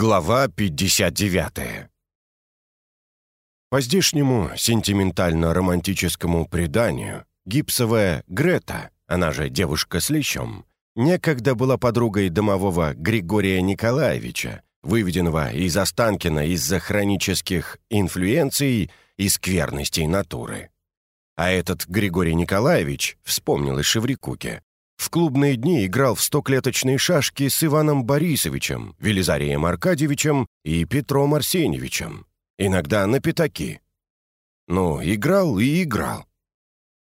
Глава 59 По здешнему сентиментально-романтическому преданию гипсовая Грета, она же девушка с лещом, некогда была подругой домового Григория Николаевича, выведенного из Останкина из-за хронических инфлюенций и скверностей натуры. А этот Григорий Николаевич, вспомнил из Шеврикуке, в клубные дни играл в стоклеточные шашки с Иваном Борисовичем, Велизарием Аркадьевичем и Петром Арсеньевичем. Иногда на пятаки. Ну, играл и играл.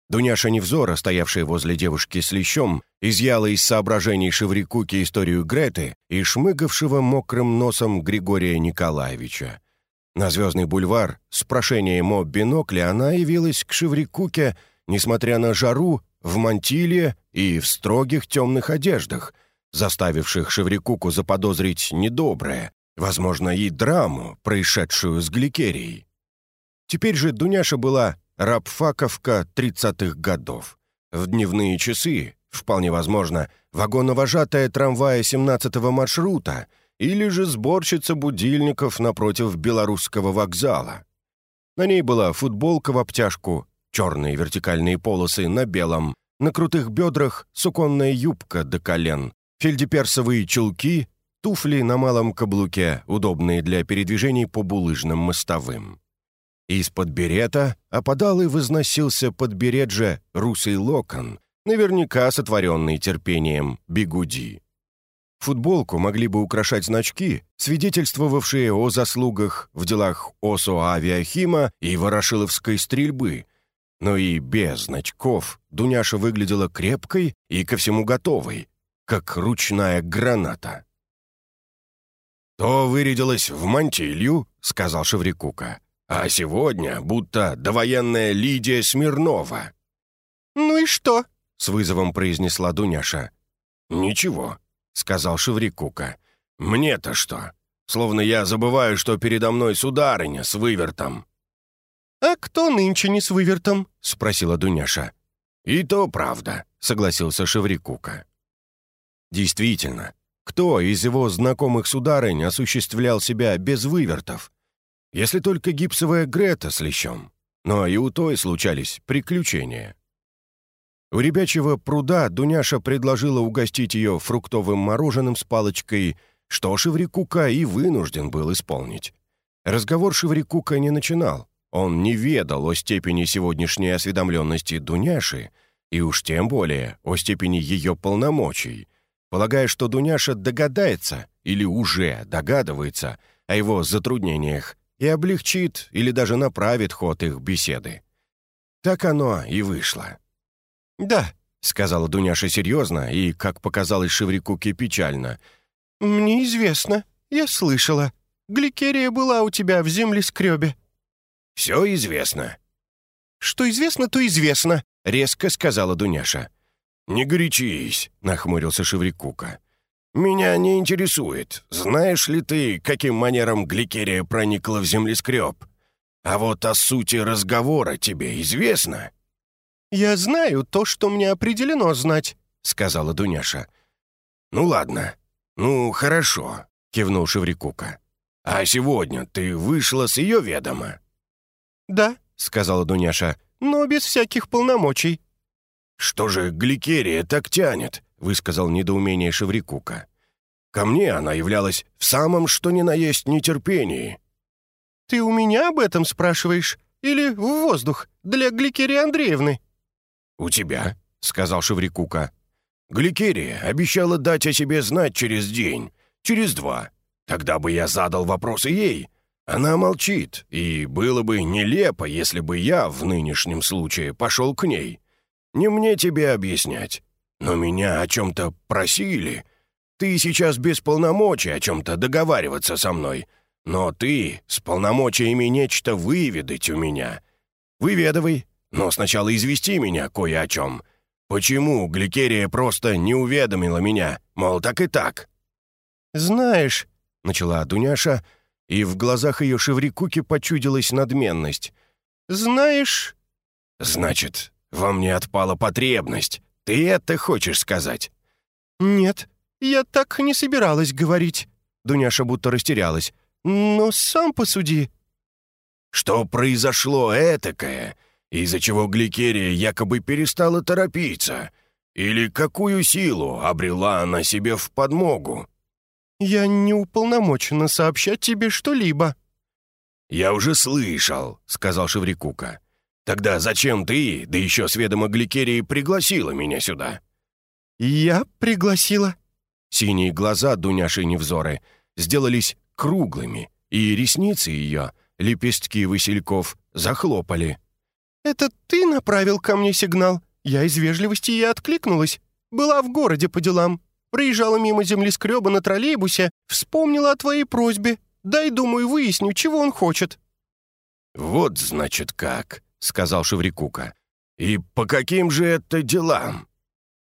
Дуняша Невзора, стоявшая возле девушки с лещом, изъяла из соображений Шеврикуки историю Греты и шмыгавшего мокрым носом Григория Николаевича. На Звездный бульвар с прошением о бинокле она явилась к Шеврикуке, несмотря на жару, в мантиле и в строгих темных одеждах, заставивших Шеврикуку заподозрить недоброе, возможно, и драму, происшедшую с Гликерией. Теперь же Дуняша была рабфаковка тридцатых годов. В дневные часы, вполне возможно, вагоновожатая трамвая 17-го маршрута или же сборщица будильников напротив белорусского вокзала. На ней была футболка в обтяжку, черные вертикальные полосы на белом, на крутых бедрах суконная юбка до колен, фельдеперсовые чулки, туфли на малом каблуке, удобные для передвижений по булыжным мостовым. Из-под берета опадал и возносился под берет же русый локон, наверняка сотворенный терпением бигуди. Футболку могли бы украшать значки, свидетельствовавшие о заслугах в делах ОСО «Авиахима» и «Ворошиловской стрельбы», но и без значков Дуняша выглядела крепкой и ко всему готовой, как ручная граната. «То вырядилась в мантилью», — сказал Шеврикука, «а сегодня будто довоенная Лидия Смирнова». «Ну и что?» — с вызовом произнесла Дуняша. «Ничего», — сказал Шеврикука. «Мне-то что? Словно я забываю, что передо мной сударыня с вывертом». «А кто нынче не с вывертом?» — спросила Дуняша. «И то правда», — согласился Шеврикука. «Действительно, кто из его знакомых сударынь осуществлял себя без вывертов? Если только гипсовая Грета с лещом. Но и у той случались приключения». У ребячего пруда Дуняша предложила угостить ее фруктовым мороженым с палочкой, что Шеврикука и вынужден был исполнить. Разговор Шеврикука не начинал, он не ведал о степени сегодняшней осведомленности Дуняши и уж тем более о степени ее полномочий, полагая, что Дуняша догадается или уже догадывается о его затруднениях и облегчит или даже направит ход их беседы. Так оно и вышло. «Да», — сказала Дуняша серьезно и, как показалось Шеврикуке, печально. «Мне известно, я слышала. Гликерия была у тебя в землескребе». «Все известно». «Что известно, то известно», — резко сказала Дуняша. «Не горячись», — нахмурился Шеврикука. «Меня не интересует, знаешь ли ты, каким манером гликерия проникла в землескреб? А вот о сути разговора тебе известно?» «Я знаю то, что мне определено знать», — сказала Дуняша. «Ну ладно, ну хорошо», — кивнул Шеврикука. «А сегодня ты вышла с ее ведома?» «Да», — сказала Дуняша, — «но без всяких полномочий». «Что же Гликерия так тянет?» — высказал недоумение Шеврикука. «Ко мне она являлась в самом что ни на есть нетерпении». «Ты у меня об этом спрашиваешь? Или в воздух для Гликерии Андреевны?» «У тебя», — сказал Шеврикука. «Гликерия обещала дать о себе знать через день, через два. Тогда бы я задал вопросы ей, она молчит, и было бы нелепо, если бы я в нынешнем случае пошел к ней. Не мне тебе объяснять. Но меня о чем-то просили. Ты сейчас без полномочий о чем-то договариваться со мной. Но ты с полномочиями нечто выведать у меня. Выведывай, но сначала извести меня кое о чем. Почему Гликерия просто не уведомила меня, мол, так и так?» «Знаешь», — начала Дуняша, — и в глазах ее Шеврикуки почудилась надменность. «Знаешь...» «Значит, во мне отпала потребность. Ты это хочешь сказать?» «Нет, я так не собиралась говорить». Дуняша будто растерялась. «Но сам посуди». «Что произошло этакое, из-за чего Гликерия якобы перестала торопиться? Или какую силу обрела она себе в подмогу?» «Я не уполномочена сообщать тебе что-либо». «Я уже слышал», — сказал Шеврикука. «Тогда зачем ты, да еще с ведома Гликерии, пригласила меня сюда?» «Я пригласила?» Синие глаза Дуняши Невзоры сделались круглыми, и ресницы ее, лепестки васильков, захлопали. «Это ты направил ко мне сигнал? Я из вежливости и откликнулась. Была в городе по делам. Проезжала мимо землескреба на троллейбусе, вспомнила о твоей просьбе. Дай, думаю, выясню, чего он хочет». «Вот, значит, как», — сказал Шеврикука. «И по каким же это делам?»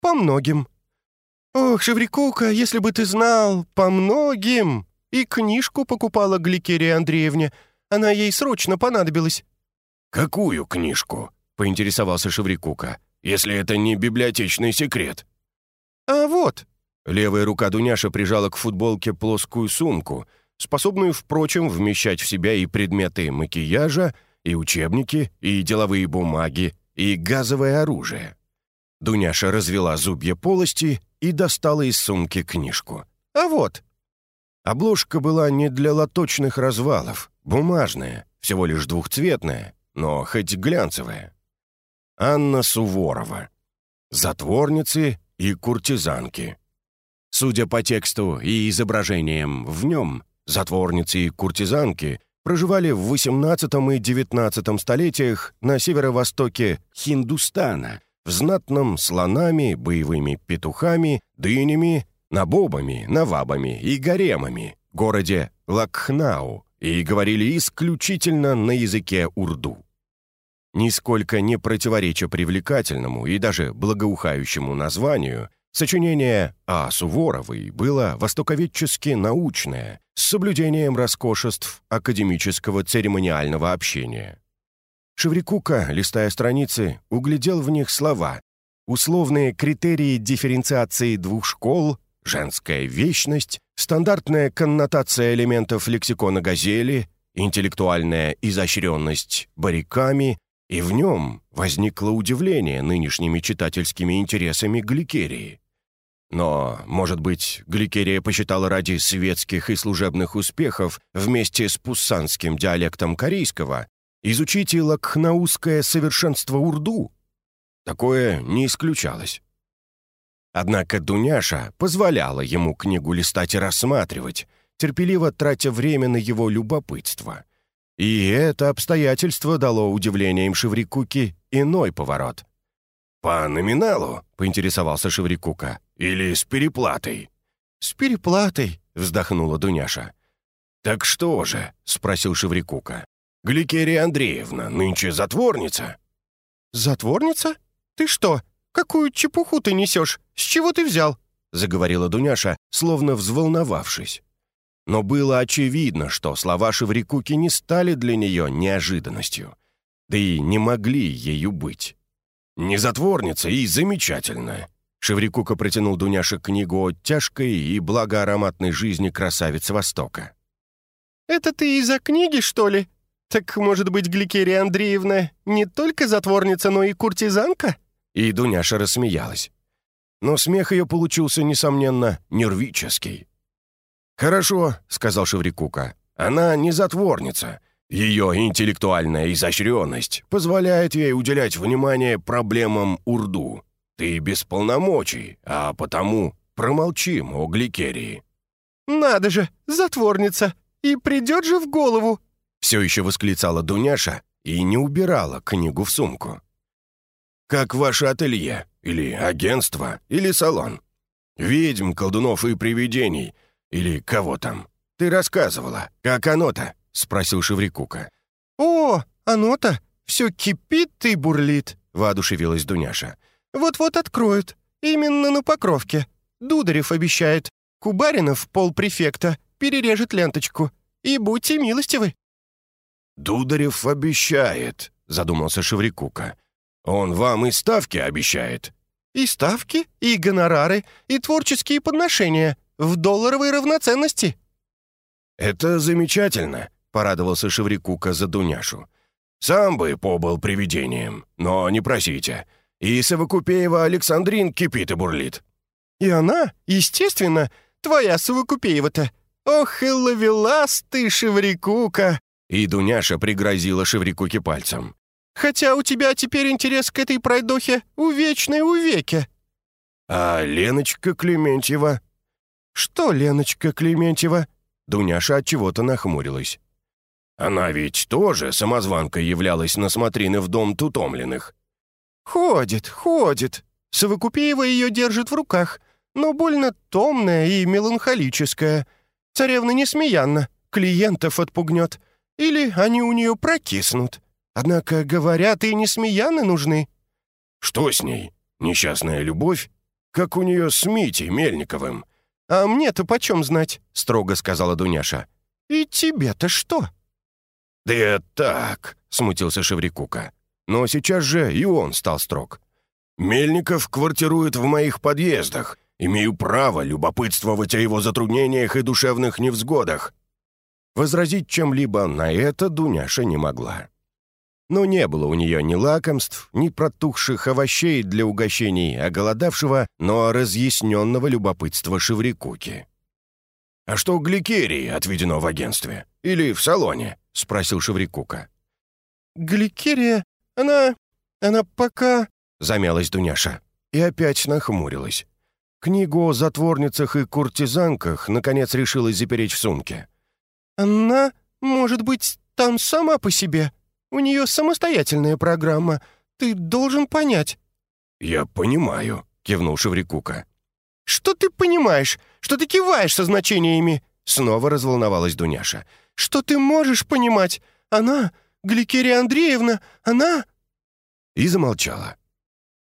«По многим». «Ох, Шеврикука, если бы ты знал, по многим!» И книжку покупала Гликерия Андреевне. Она ей срочно понадобилась. «Какую книжку?» — поинтересовался Шеврикука. «Если это не библиотечный секрет». «А вот». Левая рука Дуняша прижала к футболке плоскую сумку, способную, впрочем, вмещать в себя и предметы макияжа, и учебники, и деловые бумаги, и газовое оружие. Дуняша развела зубья полости и достала из сумки книжку. «А вот». Обложка была не для лоточных развалов, бумажная, всего лишь двухцветная, но хоть глянцевая. Анна Суворова. Затворницы и куртизанки. Судя по тексту и изображениям в нем, затворницы и куртизанки проживали в XVIII и XIX столетиях на северо-востоке Хиндустана, в знатном слонами, боевыми петухами, дынями, набобами, навабами и гаремами, городе Лакхнау, и говорили исключительно на языке урду. Нисколько не противореча привлекательному и даже благоухающему названию, сочинение А. Суворовой было востоковедчески научное, с соблюдением роскошеств академического церемониального общения. Шеврикука, листая страницы, углядел в них слова «условные критерии дифференциации двух школ», «женская вечность», «стандартная коннотация элементов лексикона газели», «интеллектуальная изощренность бариками», и в нем возникло удивление нынешними читательскими интересами Гликерии. Но, может быть, Гликерия посчитала ради светских и служебных успехов вместе с пуссанским диалектом корейского изучить и лакхнауское совершенство урду. Такое не исключалось. Однако Дуняша позволяла ему книгу листать и рассматривать, терпеливо тратя время на его любопытство. И это обстоятельство дало удивлением Шеврикуке иной поворот. «По номиналу?» — поинтересовался Шеврикука. «Или с переплатой?» «С переплатой», — вздохнула Дуняша. «Так что же?» — спросил Шеврикука. Гликерия Андреевна нынче затворница». «Затворница? Ты что? Какую чепуху ты несешь? С чего ты взял?» заговорила Дуняша, словно взволновавшись. Но было очевидно, что слова Шеврикуки не стали для нее неожиданностью. Да и не могли ею быть. «Не затворница и замечательно!» Шеврикука протянул Дуняше книгу о тяжкой и благоароматной жизни красавиц Востока. «Это ты из-за книги, что ли?» «Так, может быть, Гликерия Андреевна не только затворница, но и куртизанка?» И Дуняша рассмеялась. Но смех ее получился, несомненно, нервический. «Хорошо», — сказал Шеврикука, — «она не затворница. Ее интеллектуальная изощренность позволяет ей уделять внимание проблемам Урду. Ты без полномочий, а потому промолчим о Гликерии». «Надо же, затворница! И придет же в голову!» все еще восклицала Дуняша и не убирала книгу в сумку. «Как ваше ателье? Или агентство? Или салон? Ведьм, колдунов и привидений? Или кого там? Ты рассказывала. Как оно-то?» — спросил Шеврикука. «О, оно-то все кипит и бурлит», — воодушевилась Дуняша. «Вот-вот откроют. Именно на Покровке. Дударев обещает. Кубаринов, полпрефекта, перережет ленточку. И будьте милостивы, «Дударев обещает», — задумался Шеврикука. «Он вам и ставки обещает». «И ставки, и гонорары, и творческие подношения в долларовой равноценности». «Это замечательно», — порадовался Шеврикука за Дуняшу. «Сам бы побыл привидением, но не просите. И Совокупеева Александрин кипит и бурлит». «И она, естественно, твоя Совокупеева-то. Ох и ловелас ты, Шеврикука!» И Дуняша пригрозила Шеврикуке пальцем. «Хотя у тебя теперь интерес к этой пройдохе увечный увеки». «А Леночка Клементьева?» «Что Леночка Клементьева?» Дуняша от чего-то нахмурилась. «Она ведь тоже самозванкой являлась на смотрины в дом тутомленных». «Ходит, ходит. Совокупеева ее держит в руках, но больно томная и меланхолическая. Царевна несмеянна, клиентов отпугнет. Или они у нее прокиснут. Однако, говорят, и несмеяны нужны». «Что с ней? Несчастная любовь? Как у нее с Митей Мельниковым?» «А мне-то почем знать?» — строго сказала Дуняша. «И тебе-то что?» «Да так», — смутился Шеврикука. Но сейчас же и он стал строг. «Мельников квартирует в моих подъездах. Имею право любопытствовать о его затруднениях и душевных невзгодах». Возразить чем-либо на это Дуняша не могла. Но не было у нее ни лакомств, ни протухших овощей для угощений оголодавшего, но разъясненного любопытства Шеврикуки. «А что гликерии отведено в агентстве? Или в салоне?» — спросил Шеврикука. «Гликерия, она... она пока...» — замялась Дуняша. И опять нахмурилась. Книгу о затворницах и куртизанках наконец решилась запереть в сумке. «Она, может быть, там сама по себе. У нее самостоятельная программа. Ты должен понять». «Я понимаю», — кивнул Шеврикука. «Что ты понимаешь? Что ты киваешь со значениями?» Снова разволновалась Дуняша. «Что ты можешь понимать? Она, Гликерия Андреевна, она...» И замолчала.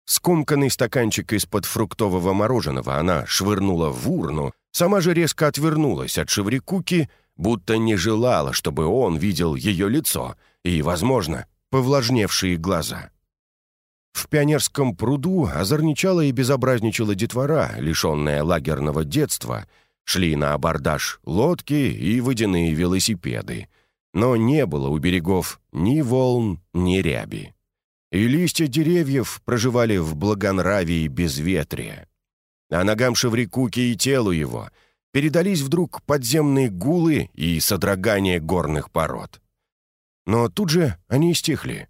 Скомканный стаканчик из-под фруктового мороженого она швырнула в урну, сама же резко отвернулась от Шеврикуки, будто не желала, чтобы он видел ее лицо и, возможно, повлажневшие глаза. В пионерском пруду озорничала и безобразничала детвора, лишенная лагерного детства, шли на абордаж лодки и водяные велосипеды, но не было у берегов ни волн, ни ряби. И листья деревьев проживали в благонравии безветрия. А ногам Шеврикуки и телу его передались вдруг подземные гулы и содрогание горных пород. Но тут же они стихли.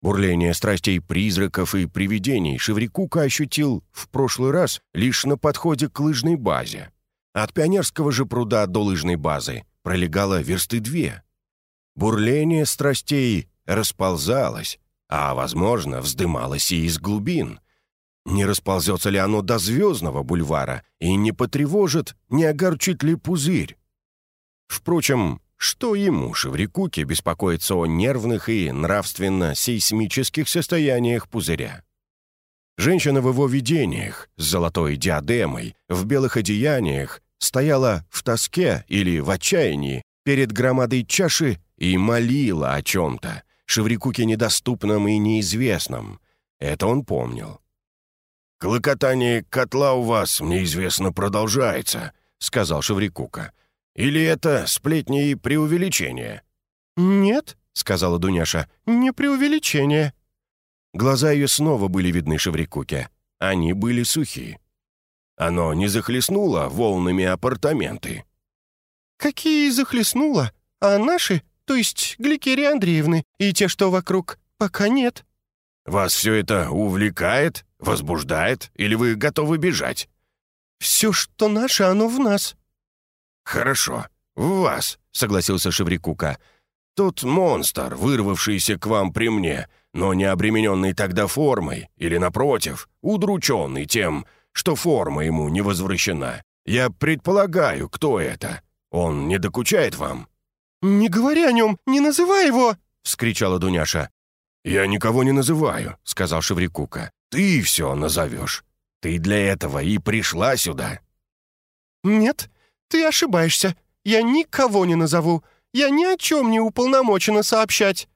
Бурление страстей призраков и привидений Шеврикука ощутил в прошлый раз лишь на подходе к лыжной базе. От пионерского же пруда до лыжной базы пролегало версты две. Бурление страстей расползалось, а, возможно, вздымалось и из глубин. Не расползется ли оно до Звездного бульвара и не потревожит, не огорчит ли пузырь? Впрочем, что ему, Шеврикуке, беспокоиться о нервных и нравственно-сейсмических состояниях пузыря? Женщина в его видениях, с золотой диадемой, в белых одеяниях, стояла в тоске или в отчаянии перед громадой чаши и молила о чем-то, Шеврикуке недоступном и неизвестном. Это он помнил. «Клокотание котла у вас, мне известно, продолжается», — сказал Шеврикука. Или это сплетни и преувеличение?» «Нет», — сказала Дуняша, — «не преувеличение». Глаза ее снова были видны Шеврикуке. Они были сухи. Оно не захлестнуло волнами апартаменты. «Какие захлестнуло? А наши, то есть Гликерии Андреевны, и те, что вокруг, пока нет». «Вас все это увлекает, возбуждает, или вы готовы бежать?» «Все, что наше, оно в нас», «Хорошо, в вас», — согласился Шеврикука. «Тот монстр, вырвавшийся к вам при мне, но не обремененный тогда формой, или, напротив, удрученный тем, что форма ему не возвращена. Я предполагаю, кто это. Он не докучает вам?» «Не говори о нем, не называй его!» — вскричала Дуняша. «Я никого не называю», — сказал Шеврикука. «Ты все назовешь. Ты для этого и пришла сюда». «Нет, «Ты ошибаешься. Я никого не назову. Я ни о чем не уполномочена сообщать».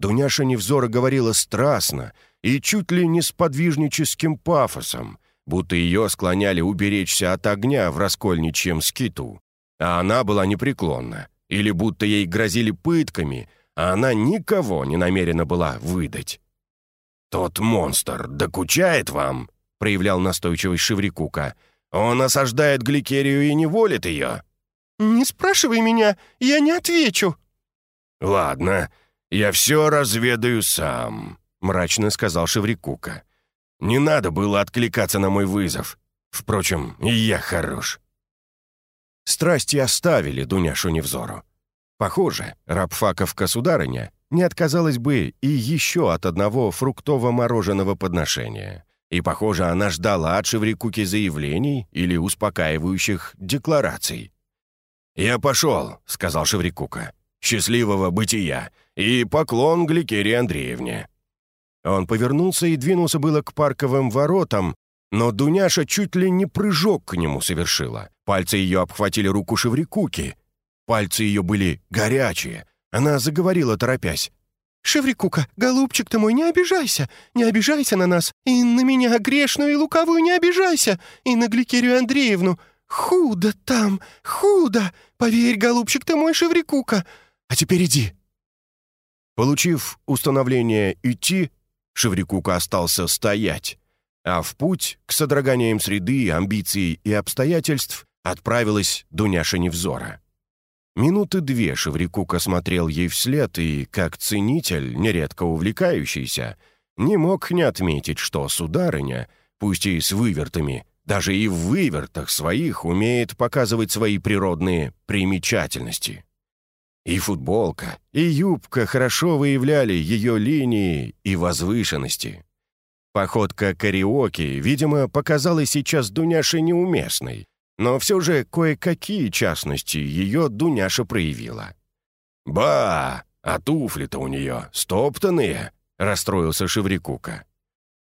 Дуняша Невзора говорила страстно и чуть ли не с подвижническим пафосом, будто ее склоняли уберечься от огня в раскольничьем скиту. а она была непреклонна, или будто ей грозили пытками, а она никого не намерена была выдать. «Тот монстр докучает вам?» — проявлял настойчивость Шеврикука. «Он осаждает Гликерию и не волит ее». «Не спрашивай меня, я не отвечу». «Ладно, я все разведаю сам», — мрачно сказал Шеврикука. «Не надо было откликаться на мой вызов. Впрочем, я хорош». Страсти оставили Дуняшу Невзору. Похоже, рабфаковка-сударыня не отказалась бы и еще от одного фруктово-мороженого подношения. И, похоже, она ждала от Шеврикуки заявлений или успокаивающих деклараций. «Я пошел», — сказал Шеврикука. «Счастливого бытия и поклон Гликерии Андреевне». Он повернулся и двинулся было к парковым воротам, но Дуняша чуть ли не прыжок к нему совершила. Пальцы ее обхватили руку Шеврикуки. Пальцы ее были горячие. Она заговорила, торопясь. «Шеврикука, голубчик ты мой, не обижайся, не обижайся на нас, и на меня грешную и лукавую не обижайся, и на Гликерию Андреевну. Худо там, худо, поверь, голубчик ты мой, Шеврикука. А теперь иди». Получив установление «идти», Шеврикука остался стоять, а в путь к содроганиям среды, амбиций и обстоятельств отправилась Дуняша Невзора. Минуты две Шеврикука смотрел ей вслед и, как ценитель, нередко увлекающийся, не мог не отметить, что сударыня, пусть и с вывертами, даже и в вывертах своих умеет показывать свои природные примечательности. И футболка, и юбка хорошо выявляли ее линии и возвышенности. Походка кариоке, видимо, показалась сейчас Дуняше неуместной, но все же кое-какие частности ее Дуняша проявила. «Ба! А туфли-то у нее стоптанные!» — расстроился Шеврикука.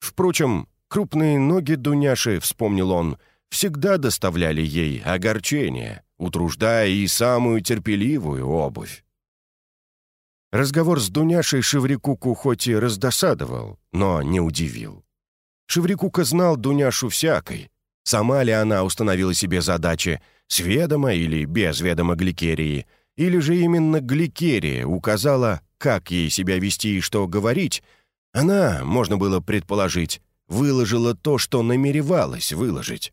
Впрочем, крупные ноги Дуняши, вспомнил он, всегда доставляли ей огорчение, утруждая и самую терпеливую обувь. Разговор с Дуняшей Шеврикуку хоть и раздосадовал, но не удивил. Шеврикука знал Дуняшу всякой, Сама ли она установила себе задачи с ведома или без ведома гликерии, или же именно гликерия указала, как ей себя вести и что говорить, она, можно было предположить, выложила то, что намеревалась выложить.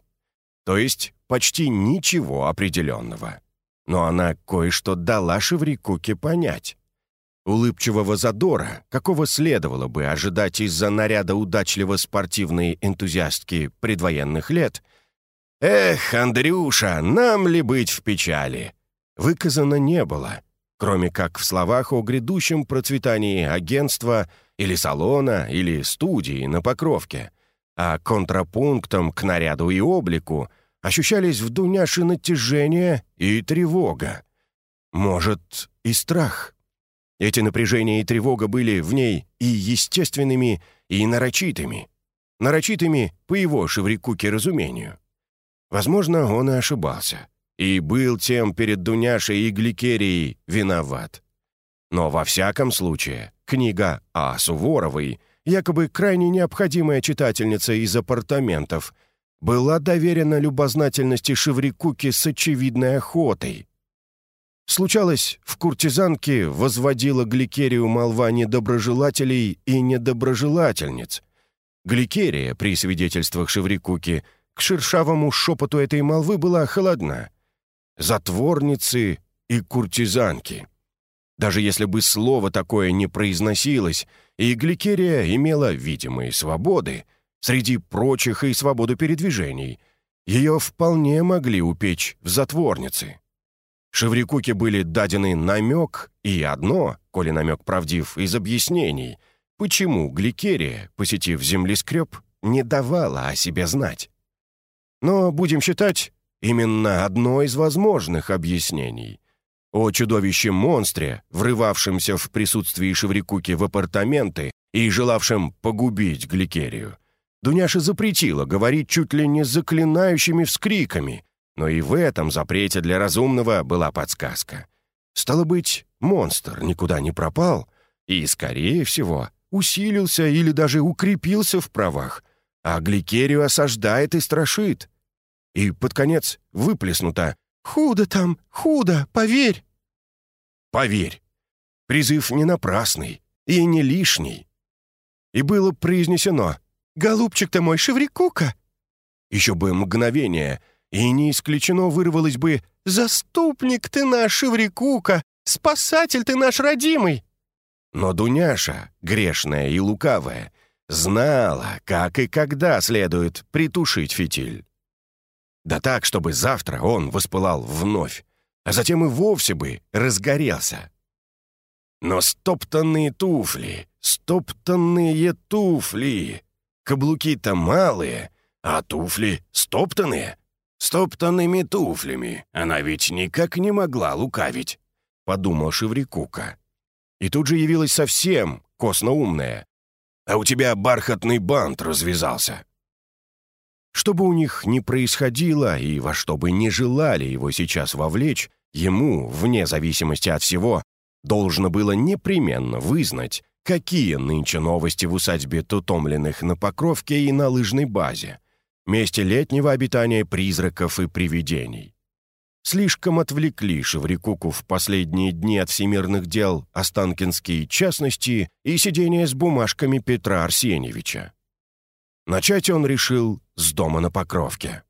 То есть почти ничего определенного. Но она кое-что дала Шеврикуке понять. Улыбчивого задора, какого следовало бы ожидать из-за наряда удачливо спортивной энтузиастки предвоенных лет, «Эх, Андрюша, нам ли быть в печали?» выказано не было, кроме как в словах о грядущем процветании агентства или салона или студии на Покровке, а контрапунктом к наряду и облику ощущались в Дуняше натяжение и тревога. Может, и страх. Эти напряжения и тревога были в ней и естественными, и нарочитыми. Нарочитыми по его Шеврикуке разумению. Возможно, он и ошибался. И был тем перед Дуняшей и Гликерией виноват. Но во всяком случае, книга А. Суворовой, якобы крайне необходимая читательница из апартаментов, была доверена любознательности Шеврикуки с очевидной охотой. Случалось, в куртизанке возводила Гликерию молва недоброжелателей и недоброжелательниц. Гликерия, при свидетельствах Шеврикуки, к шершавому шепоту этой молвы была холодна. Затворницы и куртизанки. Даже если бы слово такое не произносилось, и Гликерия имела видимые свободы, среди прочих и свободу передвижений, ее вполне могли упечь в затворницы. Шеврикуке были дадены намек и одно, коли намек правдив, из объяснений, почему Гликерия, посетив землескреб, не давала о себе знать. Но, будем считать, именно одно из возможных объяснений. О чудовище-монстре, врывавшемся в присутствии Шеврикуки в апартаменты и желавшем погубить Гликерию. Дуняша запретила говорить чуть ли не заклинающими вскриками, но и в этом запрете для разумного была подсказка. Стало быть, монстр никуда не пропал и, скорее всего, усилился или даже укрепился в правах, а Гликерию осаждает и страшит. И под конец выплеснута, Худо там, худо, поверь!» «Поверь, призыв не напрасный и не лишний». И было произнесено «Голубчик ты мой, Шеврикука!» Еще бы мгновение, и не исключено вырвалось бы «Заступник ты наш, Шеврикука! Спасатель ты наш родимый!» Но Дуняша, грешная и лукавая, знала, как и когда следует притушить фитиль. Да так, чтобы завтра он воспылал вновь, а затем и вовсе бы разгорелся. Но стоптанные туфли, стоптанные туфли, каблуки-то малые, а туфли стоптанные. Стоптанными туфлями она ведь никак не могла лукавить, подумал Шеврикука. И тут же явилась совсем косноумная. А у тебя бархатный бант развязался. Что бы у них ни происходило и во что бы не желали его сейчас вовлечь, ему, вне зависимости от всего, должно было непременно вызнать, какие нынче новости в усадьбе Тутомленных на Покровке и на лыжной базе, месте летнего обитания призраков и привидений. Слишком отвлекли Шеврикуку в последние дни от всемирных дел Останкинские частности и сидение с бумажками Петра Арсеньевича. Начать он решил с дома на Покровке.